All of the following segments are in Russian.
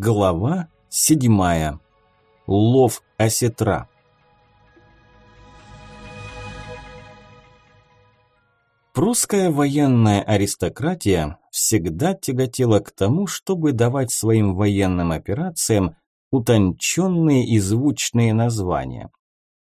Глава седьмая. Лов осетра. Прусская военная аристократия всегда тяготела к тому, чтобы давать своим военным операциям утонченные и звучные названия.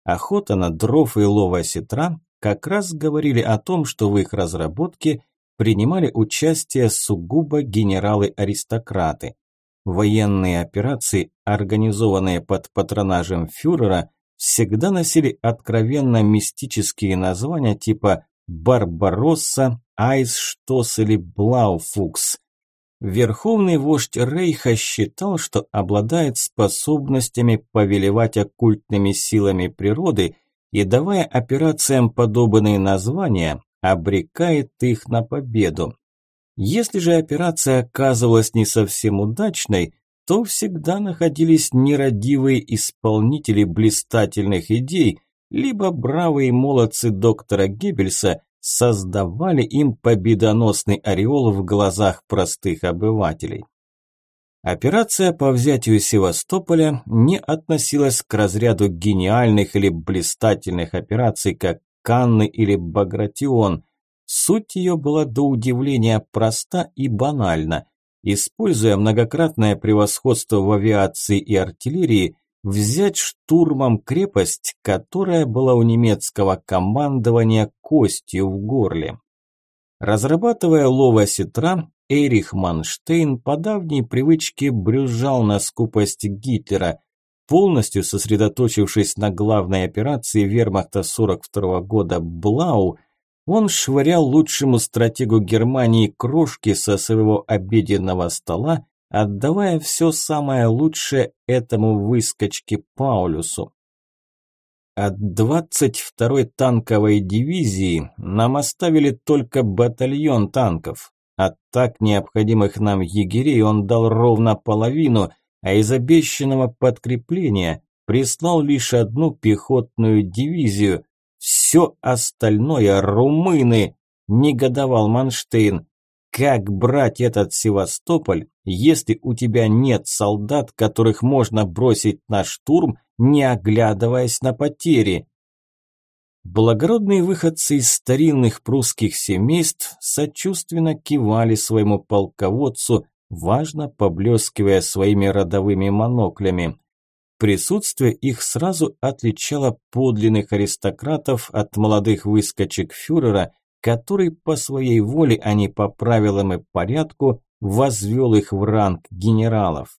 Охота на дров и лов осетра как раз говорили о том, что в их разработке принимали участие сугубо генералы-аристократы – Военные операции, организованные под патронажем фюрера, всегда носили откровенно мистические названия типа «Барбаросса», «Айсштос» или «Блауфукс». Верховный вождь Рейха считал, что обладает способностями повелевать оккультными силами природы и, давая операциям подобные названия, обрекает их на победу. Если же операция оказывалась не совсем удачной, то всегда находились нерадивые исполнители блистательных идей, либо бравые молодцы доктора Геббельса создавали им победоносный ореол в глазах простых обывателей. Операция по взятию Севастополя не относилась к разряду гениальных или блистательных операций, как Канны или Багратион – Суть ее была до удивления проста и банальна. Используя многократное превосходство в авиации и артиллерии, взять штурмом крепость, которая была у немецкого командования костью в горле. Разрабатывая лова сетра, Эрих Манштейн по давней привычке брюзжал на скупость Гитлера, полностью сосредоточившись на главной операции вермахта 42 -го года «Блау», он швырял лучшему стратегу Германии крошки со своего обеденного стола, отдавая все самое лучшее этому выскочке Паулюсу. От 22-й танковой дивизии нам оставили только батальон танков. От так необходимых нам егерей он дал ровно половину, а из обещанного подкрепления прислал лишь одну пехотную дивизию, все остальное румыны, негодовал Манштейн. Как брать этот Севастополь, если у тебя нет солдат, которых можно бросить на штурм, не оглядываясь на потери? Благородные выходцы из старинных прусских семейств сочувственно кивали своему полководцу, важно поблескивая своими родовыми моноклями. Присутствие их сразу отличало подлинных аристократов от молодых выскочек фюрера, который по своей воле, а не по правилам и порядку, возвел их в ранг генералов.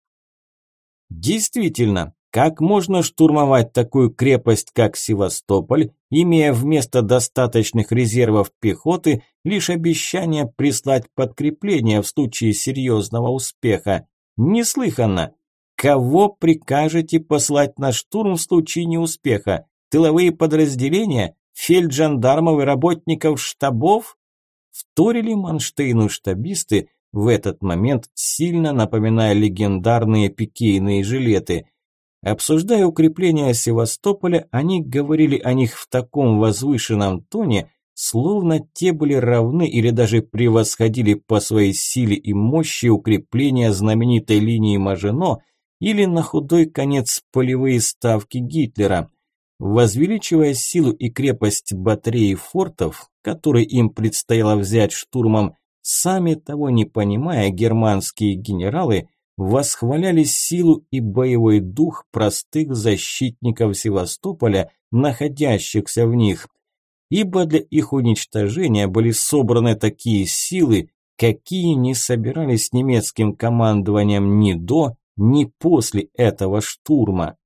Действительно, как можно штурмовать такую крепость, как Севастополь, имея вместо достаточных резервов пехоты лишь обещание прислать подкрепление в случае серьезного успеха? Неслыханно! Кого прикажете послать на штурм в случае неуспеха? Тыловые подразделения? Фельджандармов и работников штабов? Вторили Манштейну штабисты, в этот момент сильно напоминая легендарные пикейные жилеты. Обсуждая укрепления Севастополя, они говорили о них в таком возвышенном тоне, словно те были равны или даже превосходили по своей силе и мощи укрепления знаменитой линии Мажино – или на худой конец полевые ставки Гитлера. Возвеличивая силу и крепость батареи фортов, которые им предстояло взять штурмом, сами того не понимая, германские генералы восхваляли силу и боевой дух простых защитников Севастополя, находящихся в них, ибо для их уничтожения были собраны такие силы, какие не собирались немецким командованием ни до, не после этого штурма.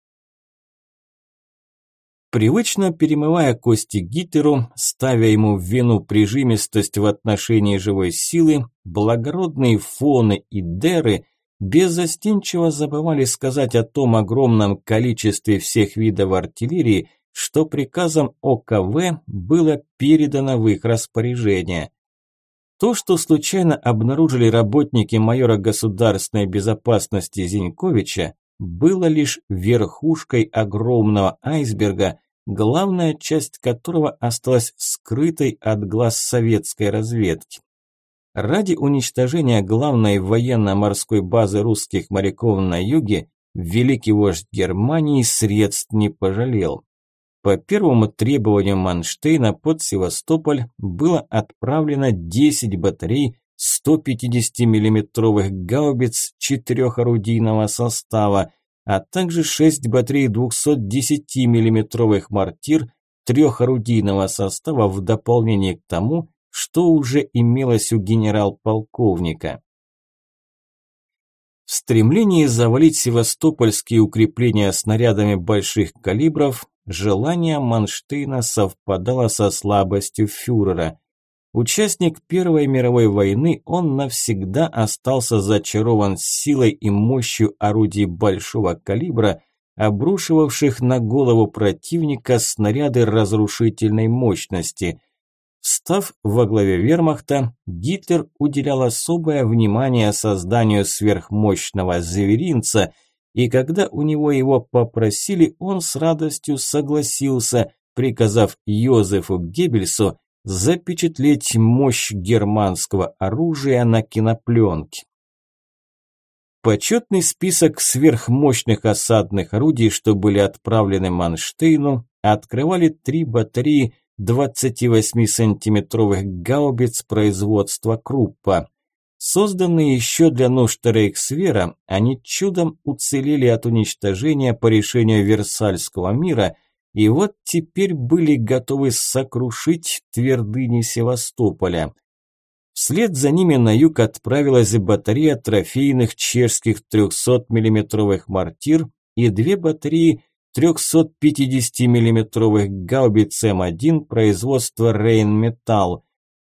Привычно перемывая кости Гитлеру, ставя ему в вину прижимистость в отношении живой силы, благородные фоны и деры беззастенчиво забывали сказать о том огромном количестве всех видов артиллерии, что приказом ОКВ было передано в их распоряжение. То, что случайно обнаружили работники майора государственной безопасности Зиньковича, было лишь верхушкой огромного айсберга, главная часть которого осталась скрытой от глаз советской разведки. Ради уничтожения главной военно-морской базы русских моряков на юге великий вождь Германии средств не пожалел. По первому требованию Манштейна под Севастополь было отправлено 10 батарей 150 миллиметровых гаубиц четырехорудийного состава, а также 6 батарей 210 миллиметровых мортир трехорудийного состава в дополнение к тому, что уже имелось у генерал-полковника. В стремлении завалить севастопольские укрепления снарядами больших калибров, желание Манштейна совпадало со слабостью фюрера. Участник Первой мировой войны, он навсегда остался зачарован силой и мощью орудий большого калибра, обрушивавших на голову противника снаряды разрушительной мощности. Став во главе вермахта, Гитлер уделял особое внимание созданию сверхмощного зверинца, и когда у него его попросили, он с радостью согласился, приказав Йозефу Геббельсу запечатлеть мощь германского оружия на кинопленке. Почетный список сверхмощных осадных орудий, что были отправлены Манштейну, открывали три батареи 28-сантиметровых гаубиц производства Круппа. Созданные еще для нужд Рейхсвера, они чудом уцелели от уничтожения по решению Версальского мира и вот теперь были готовы сокрушить твердыни Севастополя. Вслед за ними на юг отправилась батарея трофейных чешских 300 миллиметровых мортир и две батареи 350 миллиметровых гаубиц М1 производства Рейнметалл,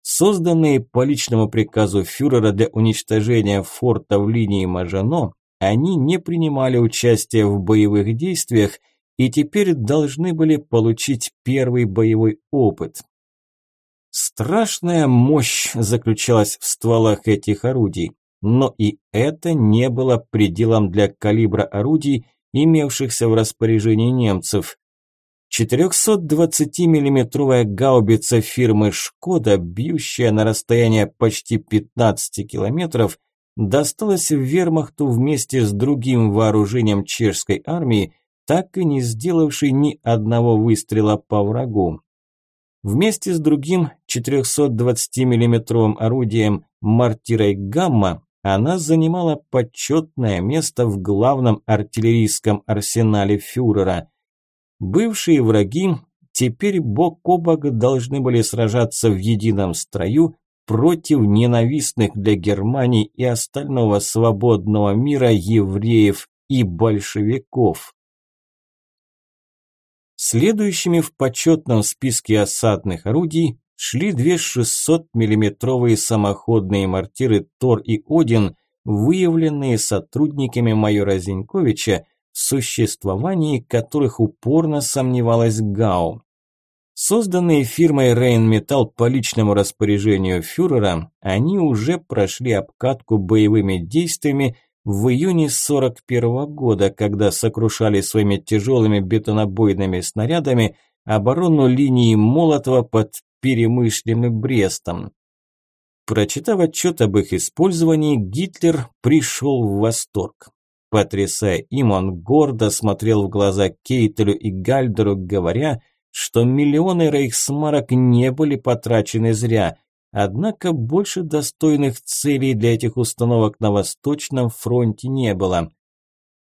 созданные по личному приказу фюрера для уничтожения форта в линии Мажано, они не принимали участия в боевых действиях и теперь должны были получить первый боевой опыт. Страшная мощь заключалась в стволах этих орудий, но и это не было пределом для калибра орудий, имевшихся в распоряжении немцев. 420 миллиметровая гаубица фирмы «Шкода», бьющая на расстояние почти 15 километров, досталась в вермахту вместе с другим вооружением чешской армии, так и не сделавшей ни одного выстрела по врагу. Вместе с другим 420 миллиметровым орудием «Мартирой Гамма» она занимала почетное место в главном артиллерийском арсенале фюрера. Бывшие враги теперь бок о бок должны были сражаться в едином строю против ненавистных для Германии и остального свободного мира евреев и большевиков. Следующими в почетном списке осадных орудий шли две 600-миллиметровые самоходные мортиры «Тор» и «Один», выявленные сотрудниками майора Зиньковича, существовании которых упорно сомневалась ГАУ. Созданные фирмой Рейнметалл по личному распоряжению фюрера, они уже прошли обкатку боевыми действиями в июне 41 года, когда сокрушали своими тяжелыми бетонобойными снарядами оборону линии Молотова под Перемышлем и Брестом. Прочитав отчет об их использовании, Гитлер пришел в восторг. Потрясая им, он гордо смотрел в глаза Кейтелю и Гальдеру, говоря, что миллионы рейхсмарок не были потрачены зря, однако больше достойных целей для этих установок на Восточном фронте не было.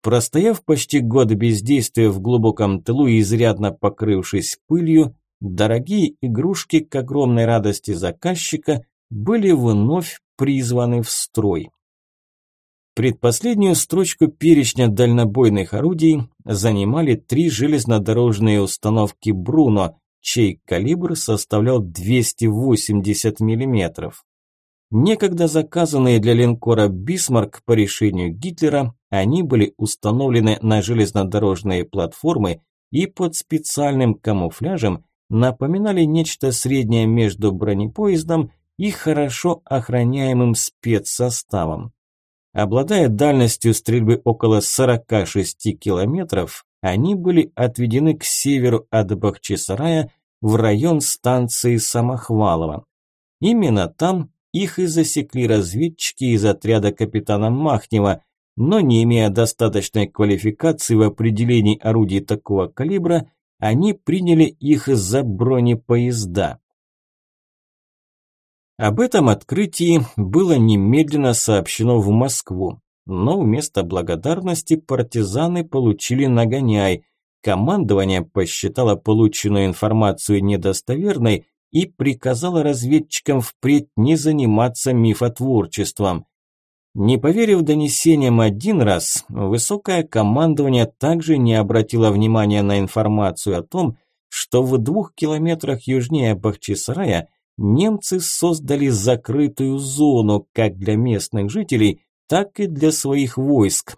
Простояв почти год бездействия в глубоком тылу и изрядно покрывшись пылью, Дорогие игрушки, к огромной радости заказчика, были вновь призваны в строй. Предпоследнюю строчку перечня дальнобойных орудий занимали три железнодорожные установки «Бруно», чей калибр составлял 280 мм. Некогда заказанные для линкора «Бисмарк» по решению Гитлера, они были установлены на железнодорожные платформы и под специальным камуфляжем напоминали нечто среднее между бронепоездом и хорошо охраняемым спецсоставом. Обладая дальностью стрельбы около 46 километров, они были отведены к северу от Бахчисарая в район станции Самохвалова. Именно там их и засекли разведчики из отряда капитана Махнева, но не имея достаточной квалификации в определении орудий такого калибра, они приняли их за бронепоезда. Об этом открытии было немедленно сообщено в Москву, но вместо благодарности партизаны получили нагоняй. Командование посчитало полученную информацию недостоверной и приказала разведчикам впредь не заниматься мифотворчеством. Не поверив донесениям один раз, высокое командование также не обратило внимания на информацию о том, что в двух километрах южнее Бахчисарая немцы создали закрытую зону как для местных жителей, так и для своих войск.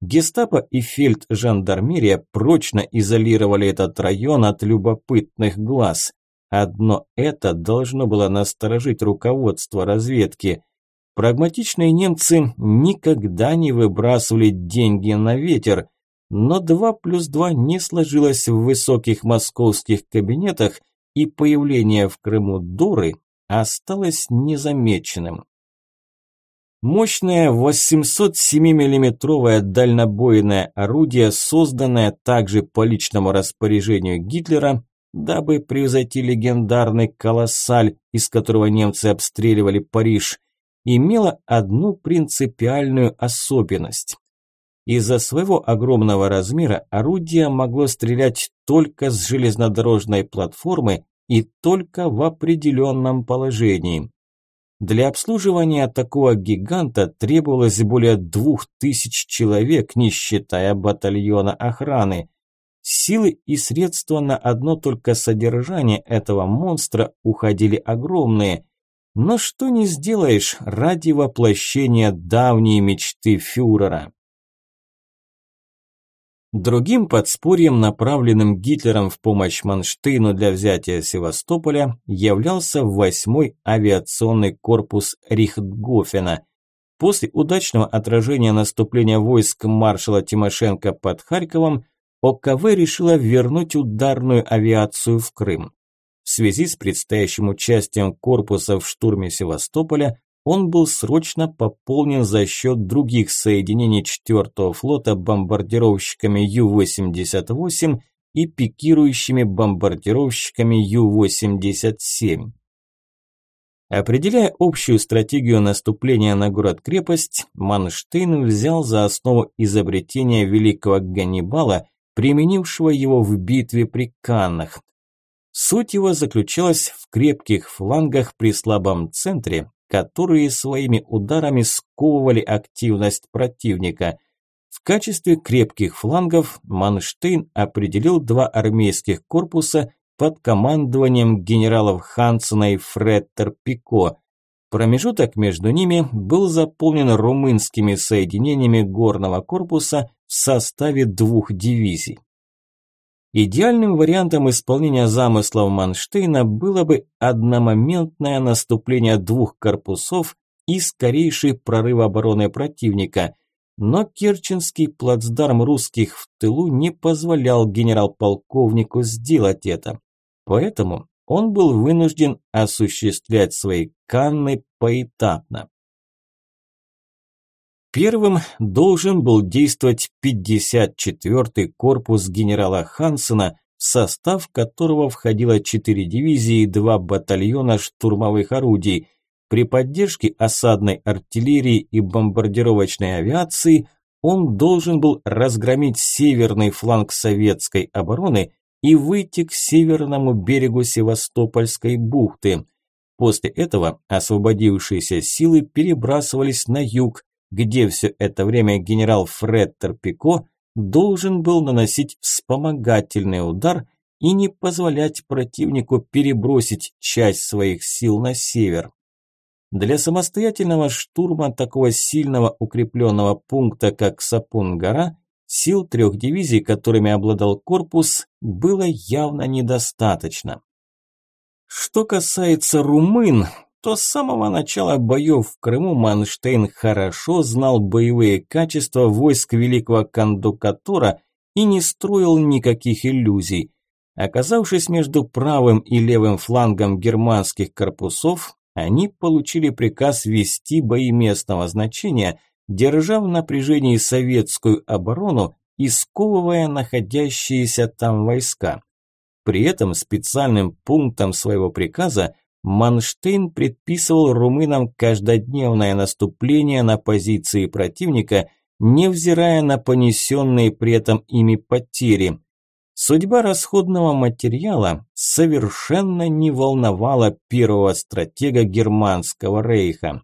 Гестапо и фельджандармерия прочно изолировали этот район от любопытных глаз. Одно это должно было насторожить руководство разведки. Прагматичные немцы никогда не выбрасывали деньги на ветер, но 2 плюс 2 не сложилось в высоких московских кабинетах, и появление в Крыму Дуры осталось незамеченным. Мощное 807 миллиметровое дальнобойное орудие, созданное также по личному распоряжению Гитлера, дабы превзойти легендарный «Колоссаль», из которого немцы обстреливали Париж, имела одну принципиальную особенность. Из-за своего огромного размера орудие могло стрелять только с железнодорожной платформы и только в определенном положении. Для обслуживания такого гиганта требовалось более двух тысяч человек, не считая батальона охраны. Силы и средства на одно только содержание этого монстра уходили огромные. Но что не сделаешь ради воплощения давней мечты фюрера. Другим подспорьем, направленным Гитлером в помощь Манштейну для взятия Севастополя, являлся 8-й авиационный корпус Рихтгофена. После удачного отражения наступления войск маршала Тимошенко под Харьковом, ОКВ решила вернуть ударную авиацию в Крым. В связи с предстоящим участием корпуса в штурме Севастополя он был срочно пополнен за счет других соединений 4-го флота бомбардировщиками Ю-88 и пикирующими бомбардировщиками Ю-87. Определяя общую стратегию наступления на город-крепость, Манштейн взял за основу изобретение великого Ганнибала применившего его в битве при Каннах. Суть его заключалась в крепких флангах при слабом центре, которые своими ударами сковывали активность противника. В качестве крепких флангов Манштейн определил два армейских корпуса под командованием генералов Хансена и Фреттер Пико. Промежуток между ними был заполнен румынскими соединениями горного корпуса в составе двух дивизий. Идеальным вариантом исполнения замыслов Манштейна было бы одномоментное наступление двух корпусов и скорейший прорыв обороны противника, но Керченский плацдарм русских в тылу не позволял генерал-полковнику сделать это. Поэтому он был вынужден осуществлять свои канны поэтапно. Первым должен был действовать 54-й корпус генерала Хансена, в состав которого входило 4 дивизии и 2 батальона штурмовых орудий. При поддержке осадной артиллерии и бомбардировочной авиации он должен был разгромить северный фланг советской обороны и выйти к северному берегу Севастопольской бухты. После этого освободившиеся силы перебрасывались на юг, где все это время генерал Фреттер Пико должен был наносить вспомогательный удар и не позволять противнику перебросить часть своих сил на север. Для самостоятельного штурма такого сильного укрепленного пункта, как Сапун-гора, сил трех дивизий, которыми обладал корпус, было явно недостаточно. Что касается румын, то с самого начала боев в Крыму Манштейн хорошо знал боевые качества войск великого кондукатора и не строил никаких иллюзий. Оказавшись между правым и левым флангом германских корпусов, они получили приказ вести бои местного значения, держа в напряжении советскую оборону и сковывая находящиеся там войска. При этом специальным пунктом своего приказа Манштейн предписывал румынам каждодневное наступление на позиции противника, невзирая на понесенные при этом ими потери. Судьба расходного материала совершенно не волновала первого стратега германского рейха.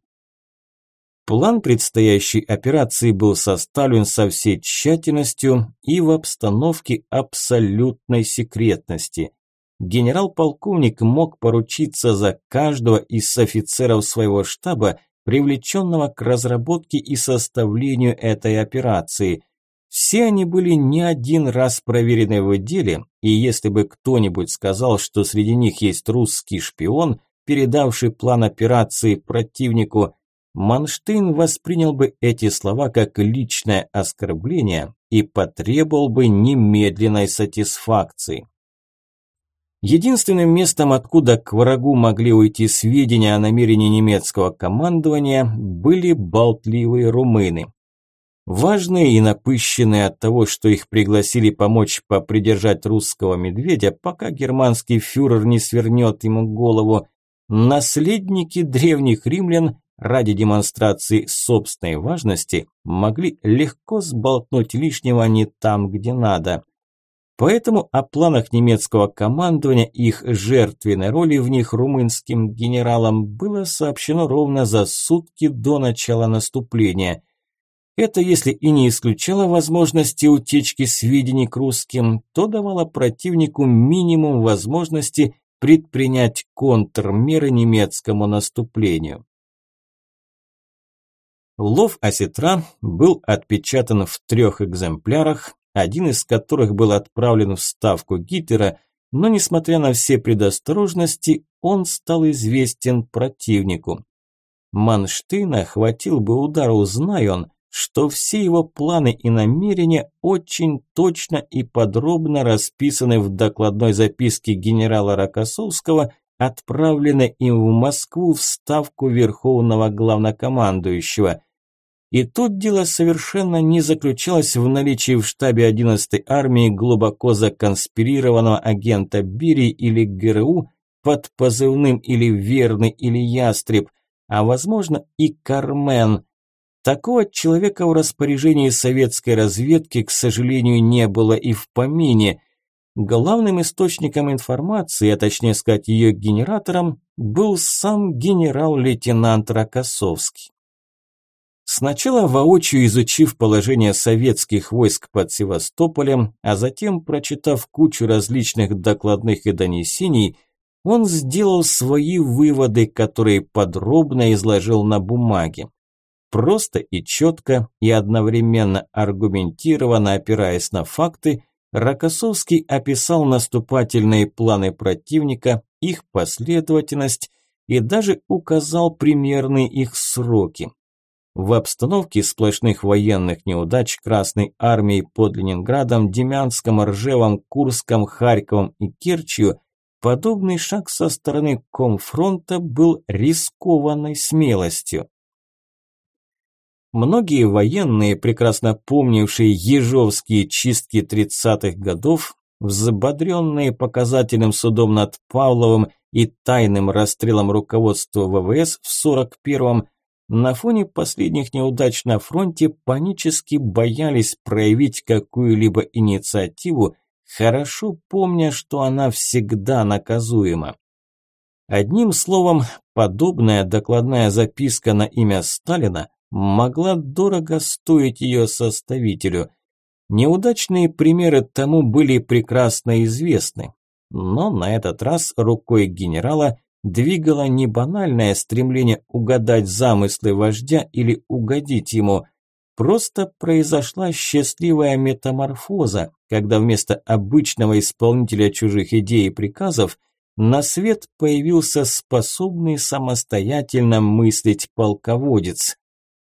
План предстоящей операции был составлен со всей тщательностью и в обстановке абсолютной секретности. Генерал-полковник мог поручиться за каждого из офицеров своего штаба, привлеченного к разработке и составлению этой операции. Все они были не один раз проверены в деле, и если бы кто-нибудь сказал, что среди них есть русский шпион, передавший план операции противнику, Манштейн воспринял бы эти слова как личное оскорбление и потребовал бы немедленной сатисфакции. Единственным местом, откуда к врагу могли уйти сведения о намерении немецкого командования, были болтливые румыны. Важные и напыщенные от того, что их пригласили помочь попридержать русского медведя, пока германский фюрер не свернет ему голову, наследники древних римлян ради демонстрации собственной важности могли легко сболтнуть лишнего не там, где надо. Поэтому о планах немецкого командования и их жертвенной роли в них румынским генералам было сообщено ровно за сутки до начала наступления. Это, если и не исключало возможности утечки сведений к русским, то давало противнику минимум возможности предпринять контрмеры немецкому наступлению. Лов осетра был отпечатан в трех экземплярах, один из которых был отправлен в ставку Гитлера, но несмотря на все предосторожности, он стал известен противнику. Манштейна хватил бы удар, узная он, что все его планы и намерения очень точно и подробно расписаны в докладной записке генерала Рокоссовского, отправленной им в Москву в ставку Верховного Главнокомандующего. И тут дело совершенно не заключалось в наличии в штабе 11-й армии глубоко законспирированного агента Бири или ГРУ под позывным или Верный или Ястреб, а возможно и Кармен. Такого человека в распоряжении советской разведки, к сожалению, не было и в помине. Главным источником информации, а точнее сказать ее генератором, был сам генерал-лейтенант Рокоссовский. Сначала воочию изучив положение советских войск под Севастополем, а затем прочитав кучу различных докладных и донесений, он сделал свои выводы, которые подробно изложил на бумаге. Просто и четко, и одновременно аргументированно опираясь на факты, Рокоссовский описал наступательные планы противника, их последовательность и даже указал примерные их сроки. В обстановке сплошных военных неудач Красной Армии под Ленинградом, Демянском, Ржевом, Курском, Харьковом и Керчью подобный шаг со стороны Комфронта был рискованной смелостью. Многие военные, прекрасно помнившие ежовские чистки 30-х годов, взбодренные показательным судом над Павловым и тайным расстрелом руководства ВВС в 41-м, на фоне последних неудач на фронте панически боялись проявить какую-либо инициативу, хорошо помня, что она всегда наказуема. Одним словом, подобная докладная записка на имя Сталина могла дорого стоить ее составителю. Неудачные примеры тому были прекрасно известны, но на этот раз рукой генерала двигало не банальное стремление угадать замыслы вождя или угодить ему. Просто произошла счастливая метаморфоза, когда вместо обычного исполнителя чужих идей и приказов на свет появился способный самостоятельно мыслить полководец.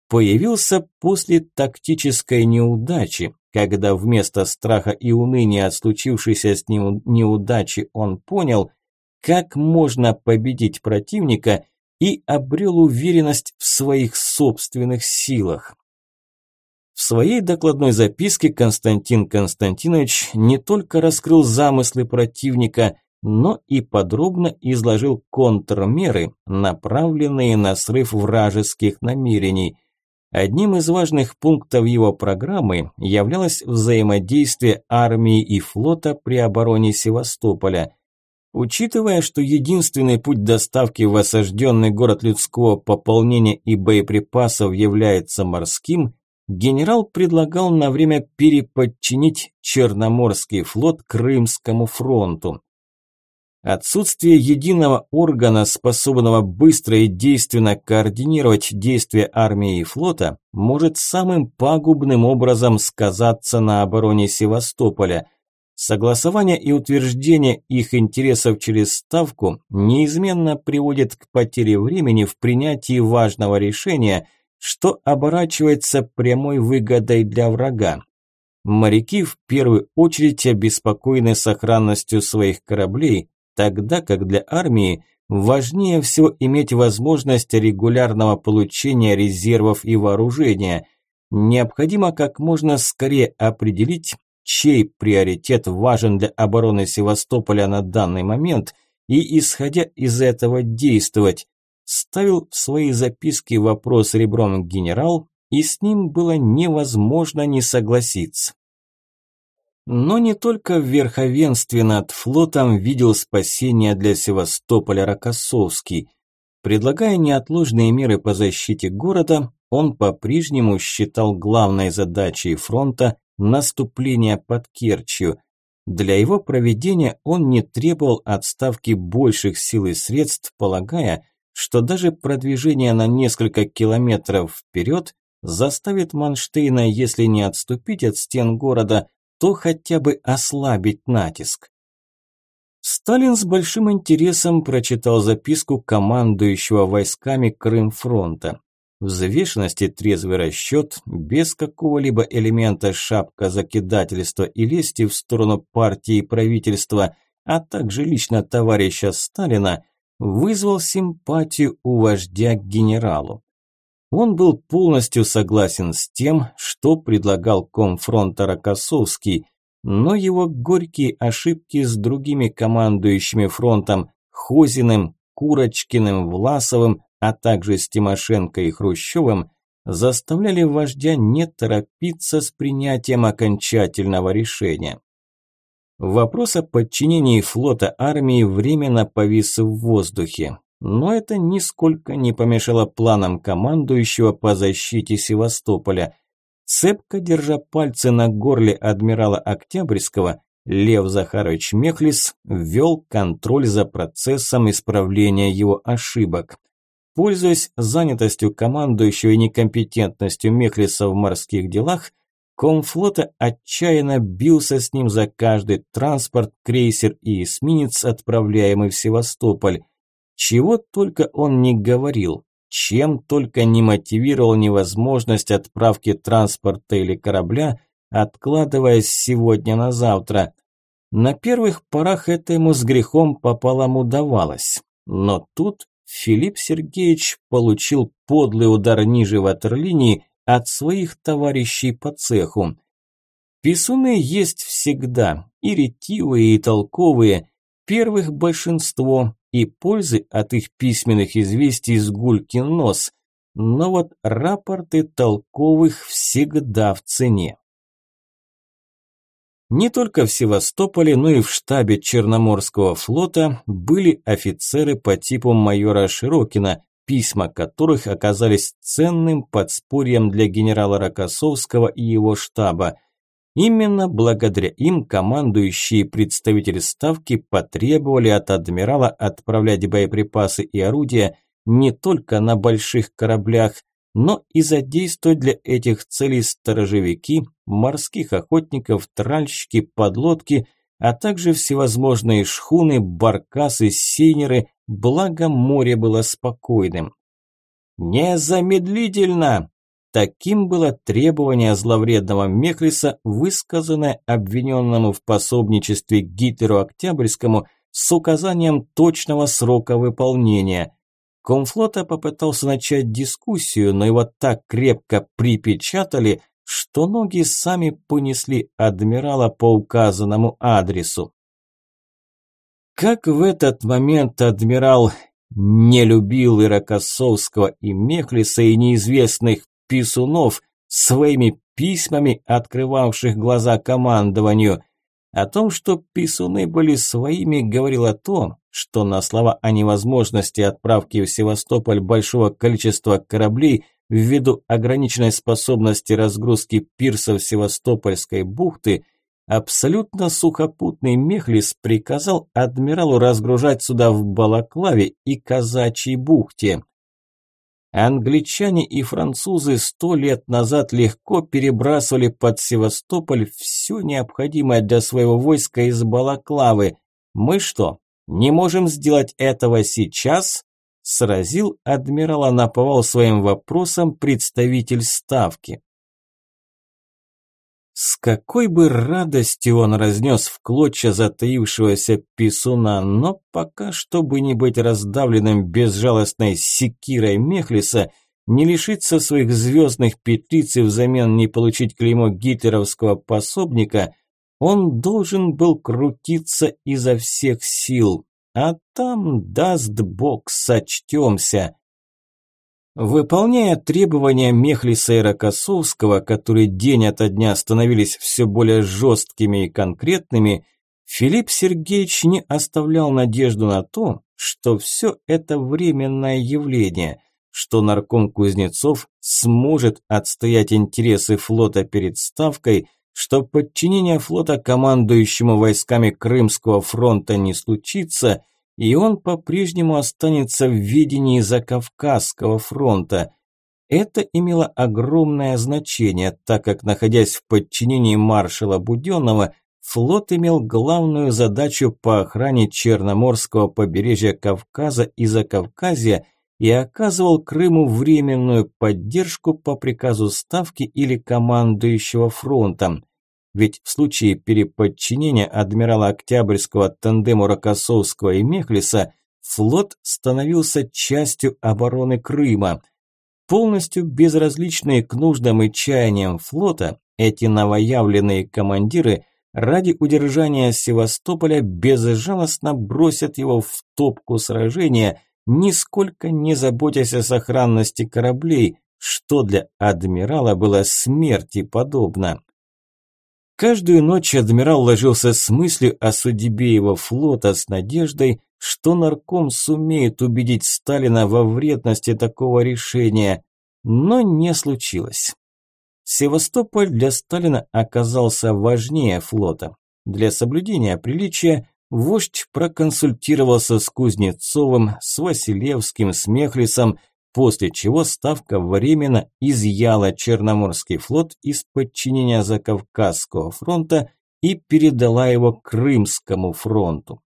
Появился после тактической неудачи, когда вместо страха и уныния от случившейся с ним неудачи он понял – как можно победить противника, и обрел уверенность в своих собственных силах. В своей докладной записке Константин Константинович не только раскрыл замыслы противника, но и подробно изложил контрмеры, направленные на срыв вражеских намерений. Одним из важных пунктов его программы являлось взаимодействие армии и флота при обороне Севастополя. Учитывая, что единственный путь доставки в осажденный город людского пополнения и боеприпасов является морским, генерал предлагал на время переподчинить Черноморский флот Крымскому фронту. Отсутствие единого органа, способного быстро и действенно координировать действия армии и флота, может самым пагубным образом сказаться на обороне Севастополя. Согласование и утверждение их интересов через Ставку неизменно приводит к потере времени в принятии важного решения, что оборачивается прямой выгодой для врага. Моряки в первую очередь обеспокоены сохранностью своих кораблей, тогда как для армии важнее всего иметь возможность регулярного получения резервов и вооружения. Необходимо как можно скорее определить, чей приоритет важен для обороны Севастополя на данный момент и, исходя из этого, действовать. Ставил в свои записки вопрос ребром генерал, и с ним было невозможно не согласиться. Но не только в верховенстве над флотом видел спасение для Севастополя Рокоссовский. Предлагая неотложные меры по защите города, он по-прежнему считал главной задачей фронта наступление под Керчью. Для его проведения он не требовал отставки больших сил и средств, полагая, что даже продвижение на несколько километров вперед заставит Манштейна, если не отступить от стен города, то хотя бы ослабить натиск. Сталин с большим интересом прочитал записку командующего войсками Крымфронта. Взвешенность и трезвый расчет, без какого-либо элемента шапка закидательства и лести в сторону партии и правительства, а также лично товарища Сталина, вызвал симпатию у вождя к генералу. Он был полностью согласен с тем, что предлагал комфронта Рокоссовский, но его горькие ошибки с другими командующими фронтом Хозиным, Курочкиным, Власовым, а также с Тимошенко и Хрущевым заставляли вождя не торопиться с принятием окончательного решения. Вопрос о подчинении флота армии временно повис в воздухе. Но это нисколько не помешало планам командующего по защите Севастополя. Цепко держа пальцы на горле адмирала Октябрьского, Лев Захарович Мехлис ввел контроль за процессом исправления его ошибок. Пользуясь занятостью командующего и некомпетентностью Мехлиса в морских делах, Комфлота отчаянно бился с ним за каждый транспорт, крейсер и эсминец, отправляемый в Севастополь. Чего только он не говорил, чем только не мотивировал невозможность отправки транспорта или корабля, откладываясь сегодня на завтра. На первых порах это ему с грехом пополам удавалось. Но тут Филипп Сергеевич получил подлый удар ниже ватерлинии от своих товарищей по цеху. Писуны есть всегда, и ретивые, и толковые. Первых большинство, и пользы от их письменных известий с гулькин нос, но вот рапорты толковых всегда в цене. Не только в Севастополе, но и в штабе Черноморского флота были офицеры по типу майора Широкина, письма которых оказались ценным подспорьем для генерала Рокоссовского и его штаба – Именно благодаря им командующие представители Ставки потребовали от адмирала отправлять боеприпасы и орудия не только на больших кораблях, но и задействовать для этих целей сторожевики, морских охотников, тральщики, подлодки, а также всевозможные шхуны, баркасы, сейнеры, благо море было спокойным. «Незамедлительно!» Таким было требование зловредного Мехлиса, высказанное обвиненному в пособничестве Гитлеру Октябрьскому с указанием точного срока выполнения. Комфлота попытался начать дискуссию, но его так крепко припечатали, что ноги сами понесли адмирала по указанному адресу. Как в этот момент адмирал не любил Иракосовского и Мехлиса и неизвестных писунов своими письмами, открывавших глаза командованию. О том, что писуны были своими, говорило то, что на слова о невозможности отправки в Севастополь большого количества кораблей ввиду ограниченной способности разгрузки пирсов Севастопольской бухты, абсолютно сухопутный Мехлис приказал адмиралу разгружать суда в Балаклаве и Казачьей бухте. Англичане и французы сто лет назад легко перебрасывали под Севастополь все необходимое для своего войска из Балаклавы. Мы что, не можем сделать этого сейчас? Сразил адмирала наповал своим вопросом представитель ставки. С какой бы радостью он разнес в клочья затаившегося писуна, но пока, чтобы не быть раздавленным безжалостной секирой Мехлиса, не лишиться своих звездных петриц и взамен не получить клеймо гитлеровского пособника, он должен был крутиться изо всех сил. А там, даст бог, сочтемся. Выполняя требования Мехлиса и Рокоссовского, которые день ото дня становились все более жесткими и конкретными, Филипп Сергеевич не оставлял надежду на то, что все это временное явление, что нарком Кузнецов сможет отстоять интересы флота перед Ставкой, что подчинение флота командующему войсками Крымского фронта не случится – и он по-прежнему останется в видении Закавказского фронта. Это имело огромное значение, так как, находясь в подчинении маршала Буденного, флот имел главную задачу по охране Черноморского побережья Кавказа и Закавказья и оказывал Крыму временную поддержку по приказу Ставки или командующего фронтом. Ведь в случае переподчинения адмирала Октябрьского тандему Рокоссовского и Мехлиса флот становился частью обороны Крыма. Полностью безразличные к нуждам и чаяниям флота, эти новоявленные командиры ради удержания Севастополя безжалостно бросят его в топку сражения, нисколько не заботясь о сохранности кораблей, что для адмирала было смерти подобно. Каждую ночь адмирал ложился с мыслью о судьбе его флота с надеждой, что нарком сумеет убедить Сталина во вредности такого решения, но не случилось. Севастополь для Сталина оказался важнее флота. Для соблюдения приличия вождь проконсультировался с Кузнецовым, с Василевским, с Мехлисом, после чего Ставка временно изъяла Черноморский флот из подчинения Закавказского фронта и передала его Крымскому фронту.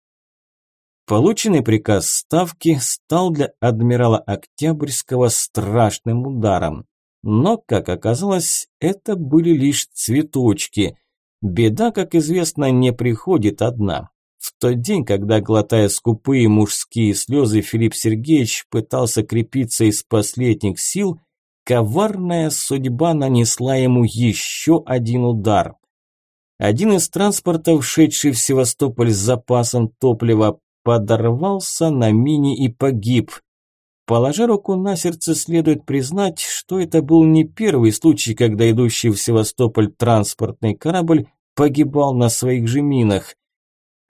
Полученный приказ Ставки стал для адмирала Октябрьского страшным ударом. Но, как оказалось, это были лишь цветочки. Беда, как известно, не приходит одна. В тот день, когда, глотая скупые мужские слезы, Филипп Сергеевич пытался крепиться из последних сил, коварная судьба нанесла ему еще один удар. Один из транспортов, шедший в Севастополь с запасом топлива, подорвался на мине и погиб. Положа руку на сердце, следует признать, что это был не первый случай, когда идущий в Севастополь транспортный корабль погибал на своих же минах.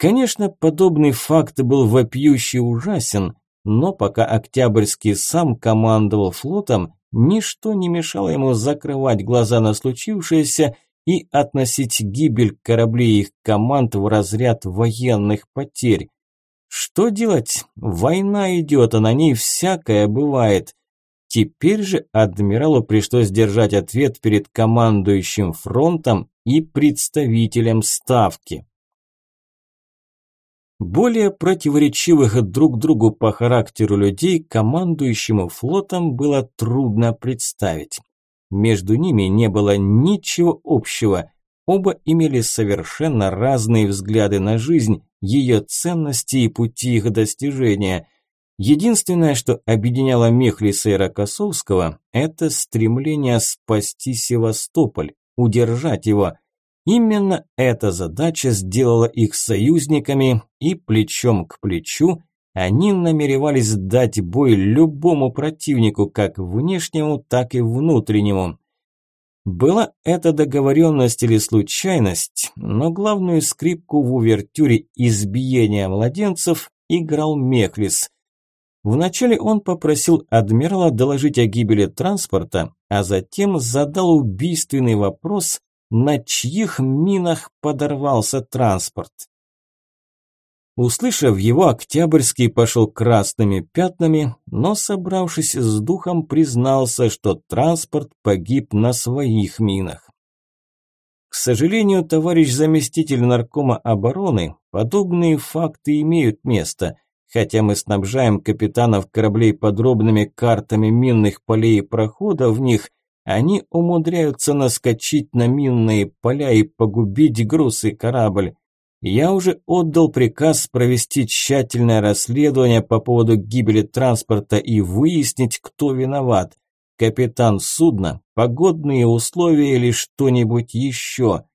Конечно, подобный факт был вопиюще ужасен, но пока Октябрьский сам командовал флотом, ничто не мешало ему закрывать глаза на случившееся и относить гибель кораблей их команд в разряд военных потерь. Что делать? Война идет, а на ней всякое бывает. Теперь же адмиралу пришлось держать ответ перед командующим фронтом и представителем ставки. Более противоречивых друг другу по характеру людей командующему флотом было трудно представить. Между ними не было ничего общего. Оба имели совершенно разные взгляды на жизнь, ее ценности и пути их достижения. Единственное, что объединяло Мехлиса и Рокоссовского, это стремление спасти Севастополь, удержать его. Именно эта задача сделала их союзниками, и плечом к плечу они намеревались дать бой любому противнику, как внешнему, так и внутреннему. Была это договоренность или случайность, но главную скрипку в увертюре избиения младенцев играл Мехлис – Вначале он попросил адмирала доложить о гибели транспорта, а затем задал убийственный вопрос, на чьих минах подорвался транспорт. Услышав его, Октябрьский пошел красными пятнами, но, собравшись с духом, признался, что транспорт погиб на своих минах. К сожалению, товарищ заместитель наркома обороны, подобные факты имеют место – Хотя мы снабжаем капитанов кораблей подробными картами минных полей и прохода в них, они умудряются наскочить на минные поля и погубить груз и корабль. Я уже отдал приказ провести тщательное расследование по поводу гибели транспорта и выяснить, кто виноват. Капитан судна, погодные условия или что-нибудь еще.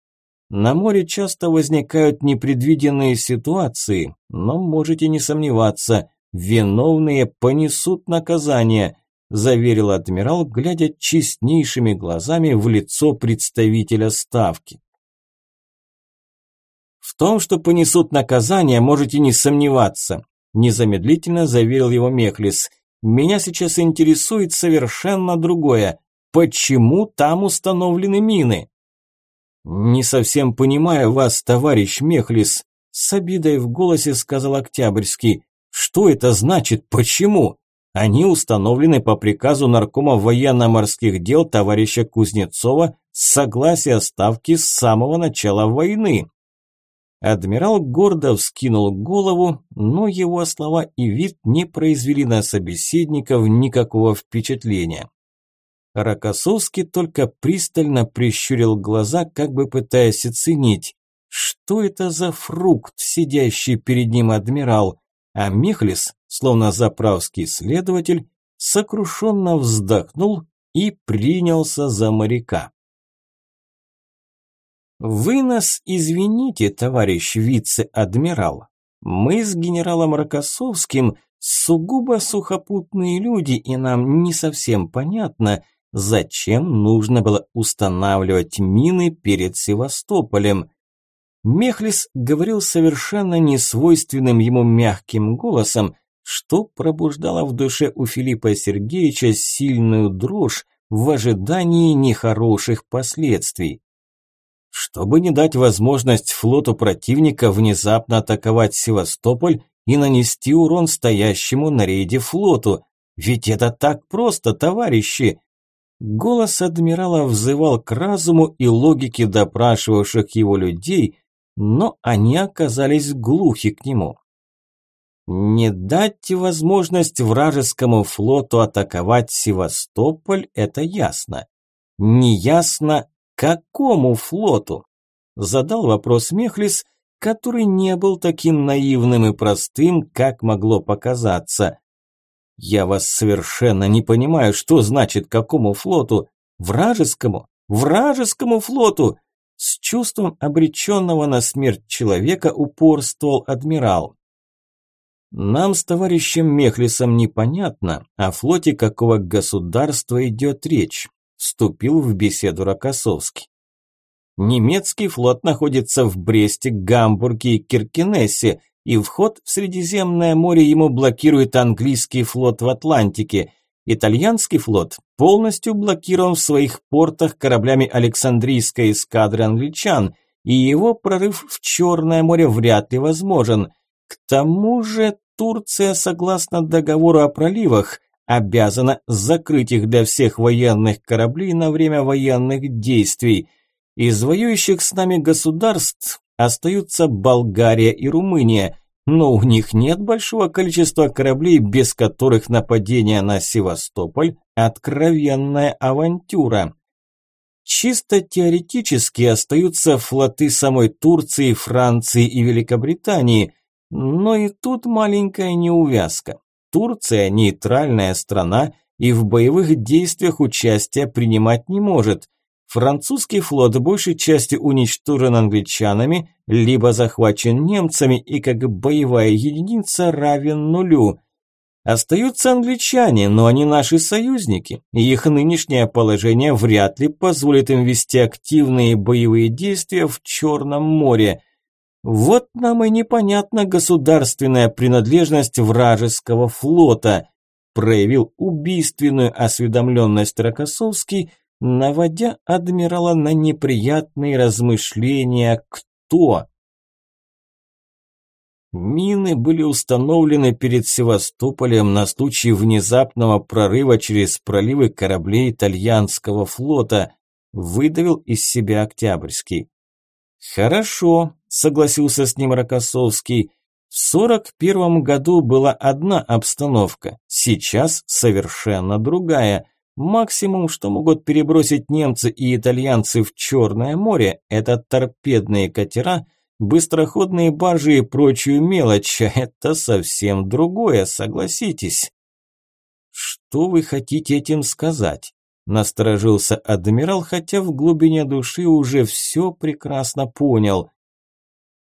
На море часто возникают непредвиденные ситуации, но можете не сомневаться, виновные понесут наказание, заверил адмирал, глядя честнейшими глазами в лицо представителя ставки. В том, что понесут наказание, можете не сомневаться, незамедлительно заверил его Мехлис. Меня сейчас интересует совершенно другое. Почему там установлены мины? «Не совсем понимаю вас, товарищ Мехлис», – с обидой в голосе сказал Октябрьский. «Что это значит? Почему? Они установлены по приказу наркома военно-морских дел товарища Кузнецова с согласия Ставки с самого начала войны». Адмирал гордо вскинул голову, но его слова и вид не произвели на собеседников никакого впечатления. Рокоссовский только пристально прищурил глаза, как бы пытаясь оценить, что это за фрукт, сидящий перед ним адмирал, а Михлис, словно заправский следователь, сокрушенно вздохнул и принялся за моряка. «Вы нас извините, товарищ вице-адмирал. Мы с генералом Рокоссовским сугубо сухопутные люди, и нам не совсем понятно – зачем нужно было устанавливать мины перед Севастополем. Мехлис говорил совершенно несвойственным ему мягким голосом, что пробуждало в душе у Филиппа Сергеевича сильную дрожь в ожидании нехороших последствий. Чтобы не дать возможность флоту противника внезапно атаковать Севастополь и нанести урон стоящему на рейде флоту. Ведь это так просто, товарищи. Голос адмирала взывал к разуму и логике допрашивавших его людей, но они оказались глухи к нему. Не дать возможность вражескому флоту атаковать Севастополь – это ясно. Неясно, какому флоту? Задал вопрос Мехлис, который не был таким наивным и простым, как могло показаться. Я вас совершенно не понимаю, что значит какому флоту? Вражескому? Вражескому флоту! С чувством обреченного на смерть человека упорствовал адмирал. Нам с товарищем Мехлисом непонятно, о флоте какого государства идет речь, вступил в беседу Рокоссовский. Немецкий флот находится в Бресте, Гамбурге и Киркенессе, и вход в Средиземное море ему блокирует английский флот в Атлантике. Итальянский флот полностью блокирован в своих портах кораблями Александрийской эскадры англичан, и его прорыв в Черное море вряд ли возможен. К тому же Турция, согласно договору о проливах, обязана закрыть их для всех военных кораблей на время военных действий. Из воюющих с нами государств остаются Болгария и Румыния, но у них нет большого количества кораблей, без которых нападение на Севастополь – откровенная авантюра. Чисто теоретически остаются флоты самой Турции, Франции и Великобритании, но и тут маленькая неувязка. Турция – нейтральная страна и в боевых действиях участия принимать не может. Французский флот большей части уничтожен англичанами, либо захвачен немцами и как боевая единица равен нулю. Остаются англичане, но они наши союзники, и их нынешнее положение вряд ли позволит им вести активные боевые действия в Черном море. Вот нам и непонятна государственная принадлежность вражеского флота, проявил убийственную осведомленность Рокоссовский, наводя адмирала на неприятные размышления «кто?». Мины были установлены перед Севастополем на случай внезапного прорыва через проливы кораблей итальянского флота, выдавил из себя Октябрьский. «Хорошо», – согласился с ним Рокоссовский. «В сорок первом году была одна обстановка, сейчас совершенно другая. Максимум, что могут перебросить немцы и итальянцы в Черное море, это торпедные катера, быстроходные баржи и прочую мелочь, это совсем другое, согласитесь. Что вы хотите этим сказать? Насторожился адмирал, хотя в глубине души уже все прекрасно понял.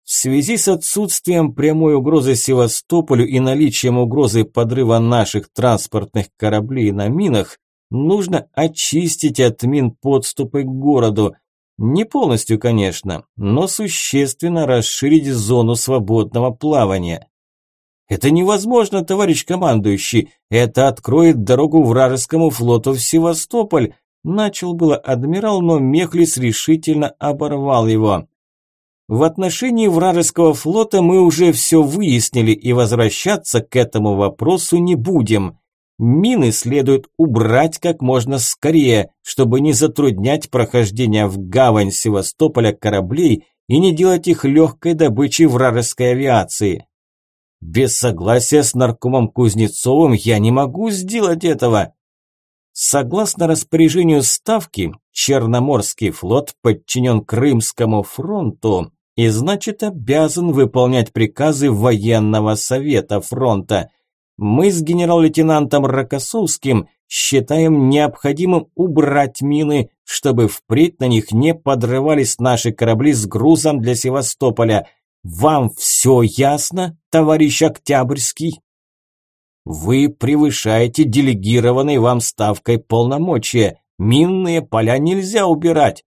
В связи с отсутствием прямой угрозы Севастополю и наличием угрозы подрыва наших транспортных кораблей на минах, Нужно очистить от мин подступы к городу. Не полностью, конечно, но существенно расширить зону свободного плавания. Это невозможно, товарищ командующий. Это откроет дорогу вражескому флоту в Севастополь. Начал было адмирал, но Мехлис решительно оборвал его. В отношении вражеского флота мы уже все выяснили и возвращаться к этому вопросу не будем. Мины следует убрать как можно скорее, чтобы не затруднять прохождение в гавань Севастополя кораблей и не делать их легкой добычей вражеской авиации. Без согласия с наркомом Кузнецовым я не могу сделать этого. Согласно распоряжению Ставки, Черноморский флот подчинен Крымскому фронту и значит обязан выполнять приказы военного совета фронта – мы с генерал-лейтенантом Рокоссовским считаем необходимым убрать мины, чтобы впредь на них не подрывались наши корабли с грузом для Севастополя. Вам все ясно, товарищ Октябрьский? Вы превышаете делегированной вам ставкой полномочия. Минные поля нельзя убирать.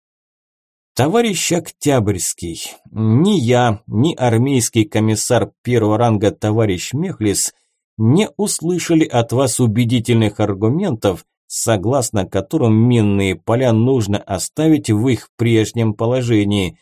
Товарищ Октябрьский, ни я, ни армейский комиссар первого ранга товарищ Мехлис не услышали от вас убедительных аргументов, согласно которым минные поля нужно оставить в их прежнем положении.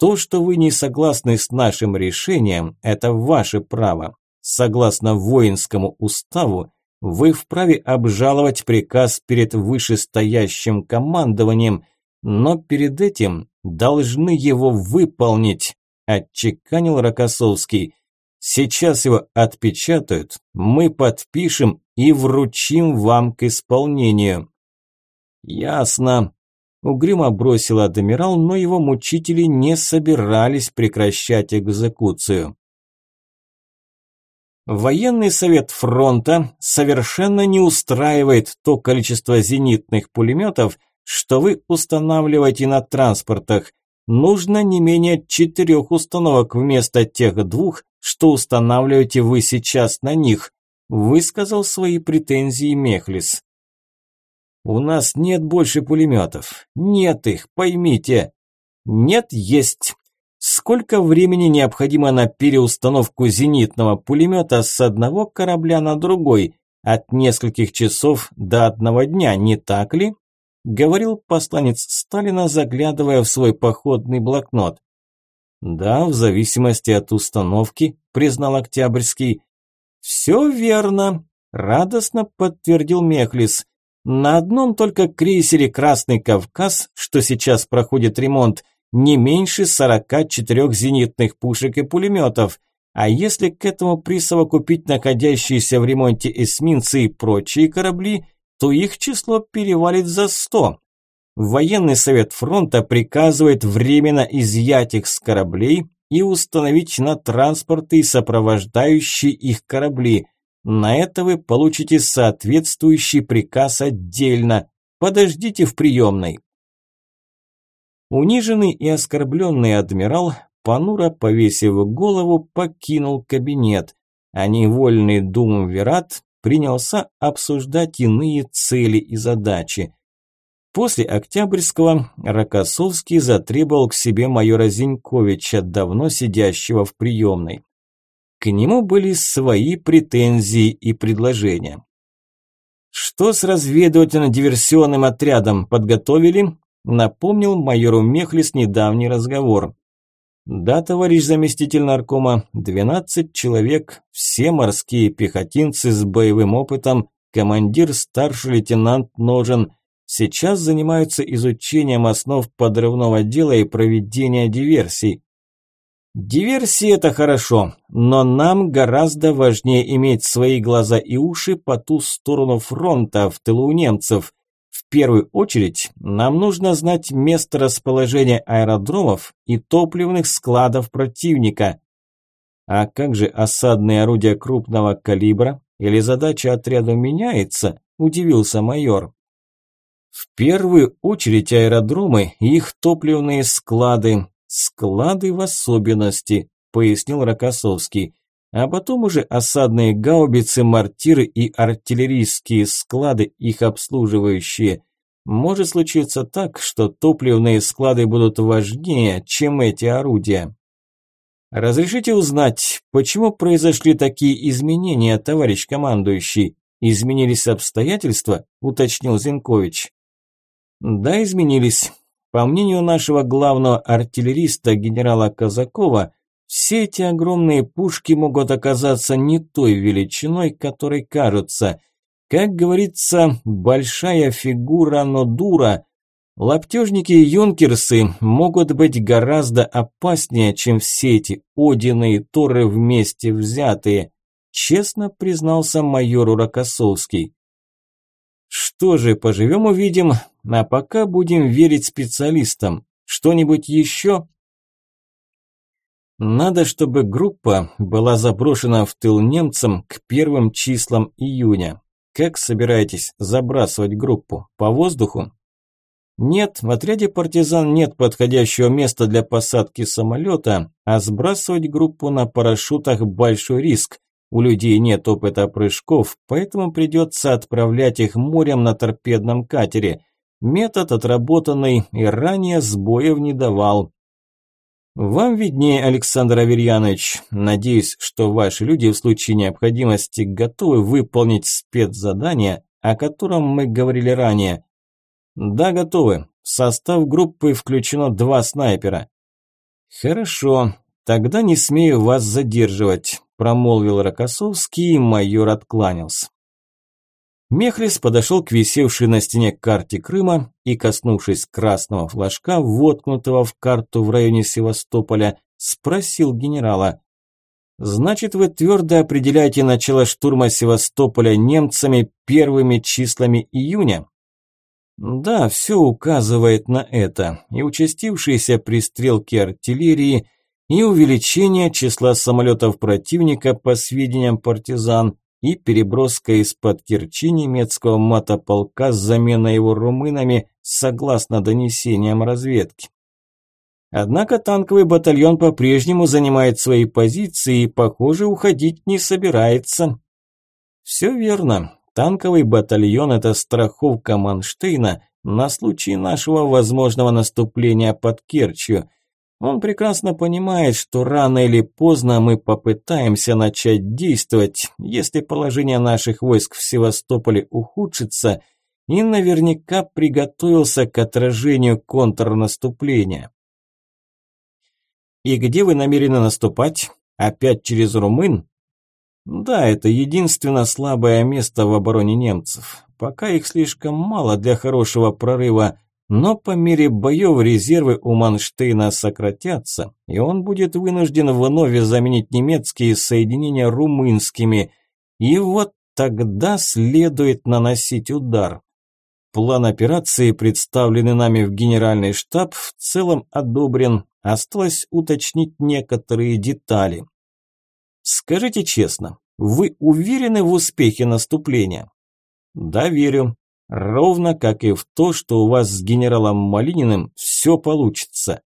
То, что вы не согласны с нашим решением, это ваше право. Согласно воинскому уставу, вы вправе обжаловать приказ перед вышестоящим командованием, но перед этим должны его выполнить, отчеканил Рокоссовский. Сейчас его отпечатают, мы подпишем и вручим вам к исполнению. Ясно. Угрюмо бросил адмирал, но его мучители не собирались прекращать экзекуцию. Военный совет фронта совершенно не устраивает то количество зенитных пулеметов, что вы устанавливаете на транспортах. Нужно не менее четырех установок вместо тех двух, что устанавливаете вы сейчас на них, высказал свои претензии Мехлис. У нас нет больше пулеметов. Нет их, поймите. Нет, есть. Сколько времени необходимо на переустановку зенитного пулемета с одного корабля на другой? От нескольких часов до одного дня, не так ли? Говорил посланец Сталина, заглядывая в свой походный блокнот. Да, в зависимости от установки, признал Октябрьский. Все верно, радостно подтвердил Мехлис. На одном только крейсере «Красный Кавказ», что сейчас проходит ремонт, не меньше 44 зенитных пушек и пулеметов. А если к этому присовокупить находящиеся в ремонте эсминцы и прочие корабли, то их число перевалит за 100. Военный совет фронта приказывает временно изъять их с кораблей и установить на транспорты и сопровождающие их корабли. На это вы получите соответствующий приказ отдельно. Подождите в приемной. Униженный и оскорбленный адмирал, понуро повесив голову, покинул кабинет, а невольный Думвират принялся обсуждать иные цели и задачи. После Октябрьского Рокоссовский затребовал к себе майора Зиньковича, давно сидящего в приемной. К нему были свои претензии и предложения. «Что с разведывательно-диверсионным отрядом подготовили?» Напомнил майору Мехлис недавний разговор. Да, товарищ заместитель наркома, 12 человек, все морские пехотинцы с боевым опытом, командир старший лейтенант Ножен, сейчас занимаются изучением основ подрывного дела и проведения диверсий. Диверсии – это хорошо, но нам гораздо важнее иметь свои глаза и уши по ту сторону фронта, в тылу немцев. В первую очередь, нам нужно знать место расположения аэродромов и топливных складов противника. А как же осадные орудия крупного калибра? Или задача отряда меняется? Удивился майор. В первую очередь аэродромы и их топливные склады, Склады в особенности, пояснил Рокоссовский. А потом уже осадные гаубицы, мортиры и артиллерийские склады, их обслуживающие. Может случиться так, что топливные склады будут важнее, чем эти орудия. Разрешите узнать, почему произошли такие изменения, товарищ командующий? Изменились обстоятельства? уточнил Зинкович. Да, изменились. По мнению нашего главного артиллериста генерала Казакова, все эти огромные пушки могут оказаться не той величиной, которой кажутся. Как говорится, большая фигура, но дура. Лаптежники и юнкерсы могут быть гораздо опаснее, чем все эти Одины и Торы вместе взятые, честно признался майору Рокоссовский. Что же, поживем увидим, а пока будем верить специалистам. Что-нибудь еще? Надо, чтобы группа была заброшена в тыл немцам к первым числам июня. Как собираетесь забрасывать группу? По воздуху? Нет, в отряде партизан нет подходящего места для посадки самолета, а сбрасывать группу на парашютах – большой риск. У людей нет опыта прыжков, поэтому придется отправлять их морем на торпедном катере. Метод отработанный и ранее сбоев не давал. Вам виднее, Александр Аверьянович. Надеюсь, что ваши люди в случае необходимости готовы выполнить спецзадание, о котором мы говорили ранее. Да, готовы. В состав группы включено два снайпера. Хорошо, тогда не смею вас задерживать промолвил Рокоссовский, и майор откланялся. Мехлис подошел к висевшей на стене карте Крыма и, коснувшись красного флажка, воткнутого в карту в районе Севастополя, спросил генерала. «Значит, вы твердо определяете начало штурма Севастополя немцами первыми числами июня?» «Да, все указывает на это, и участившиеся пристрелки артиллерии – и увеличение числа самолетов противника по сведениям партизан и переброска из-под Керчи немецкого мотополка с заменой его румынами согласно донесениям разведки. Однако танковый батальон по-прежнему занимает свои позиции и, похоже, уходить не собирается. Все верно. Танковый батальон – это страховка Манштейна на случай нашего возможного наступления под Керчью – он прекрасно понимает, что рано или поздно мы попытаемся начать действовать, если положение наших войск в Севастополе ухудшится, и наверняка приготовился к отражению контрнаступления. И где вы намерены наступать? Опять через румын? Да, это единственно слабое место в обороне немцев. Пока их слишком мало для хорошего прорыва, но по мере боев резервы у Манштейна сократятся, и он будет вынужден вновь заменить немецкие соединения румынскими. И вот тогда следует наносить удар. План операции, представленный нами в генеральный штаб, в целом одобрен. Осталось уточнить некоторые детали. Скажите честно, Вы уверены в успехе наступления? Да, верю. Ровно как и в то, что у вас с генералом Малининым все получится.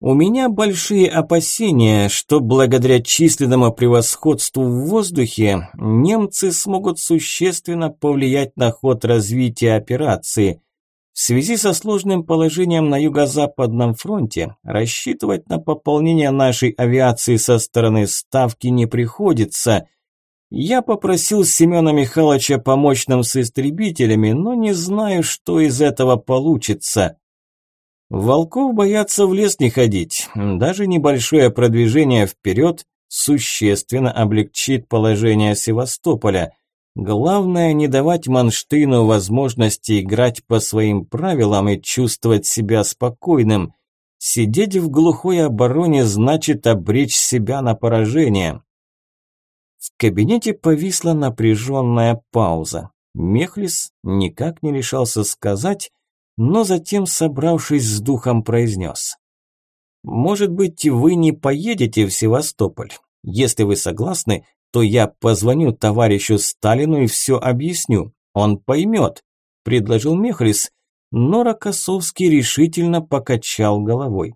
У меня большие опасения, что благодаря численному превосходству в воздухе немцы смогут существенно повлиять на ход развития операции. В связи со сложным положением на юго-западном фронте рассчитывать на пополнение нашей авиации со стороны Ставки не приходится. Я попросил Семена Михайловича помочь нам с истребителями, но не знаю, что из этого получится. Волков боятся в лес не ходить. Даже небольшое продвижение вперед существенно облегчит положение Севастополя. Главное не давать Манштейну возможности играть по своим правилам и чувствовать себя спокойным. Сидеть в глухой обороне значит обречь себя на поражение. В кабинете повисла напряженная пауза. Мехлис никак не решался сказать, но затем, собравшись с духом, произнес. «Может быть, вы не поедете в Севастополь? Если вы согласны, то я позвоню товарищу Сталину и все объясню. Он поймет», – предложил Мехлис, но Рокоссовский решительно покачал головой.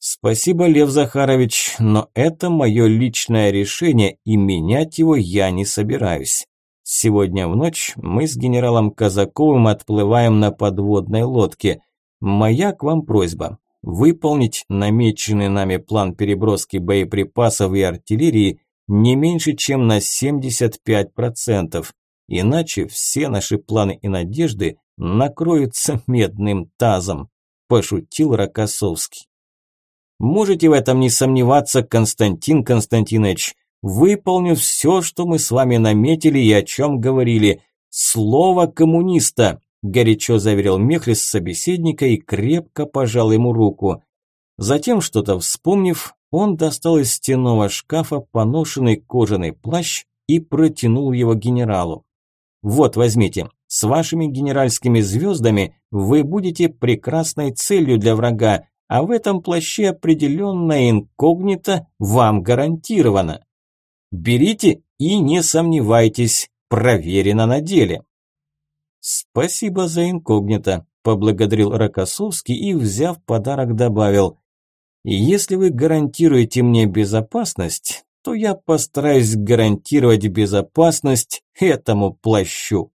«Спасибо, Лев Захарович, но это мое личное решение, и менять его я не собираюсь. Сегодня в ночь мы с генералом Казаковым отплываем на подводной лодке. Моя к вам просьба – выполнить намеченный нами план переброски боеприпасов и артиллерии не меньше, чем на 75%. Иначе все наши планы и надежды накроются медным тазом», – пошутил Рокоссовский. «Можете в этом не сомневаться, Константин Константинович. Выполню все, что мы с вами наметили и о чем говорили. Слово коммуниста, горячо заверил Мехлис собеседника и крепко пожал ему руку. Затем, что-то вспомнив, он достал из стенного шкафа поношенный кожаный плащ и протянул его генералу. «Вот, возьмите. С вашими генеральскими звездами вы будете прекрасной целью для врага, а в этом плаще определенное инкогнито вам гарантировано». Берите и не сомневайтесь, проверено на деле. Спасибо за инкогнито, поблагодарил Рокоссовский и, взяв подарок, добавил. Если вы гарантируете мне безопасность, то я постараюсь гарантировать безопасность этому плащу.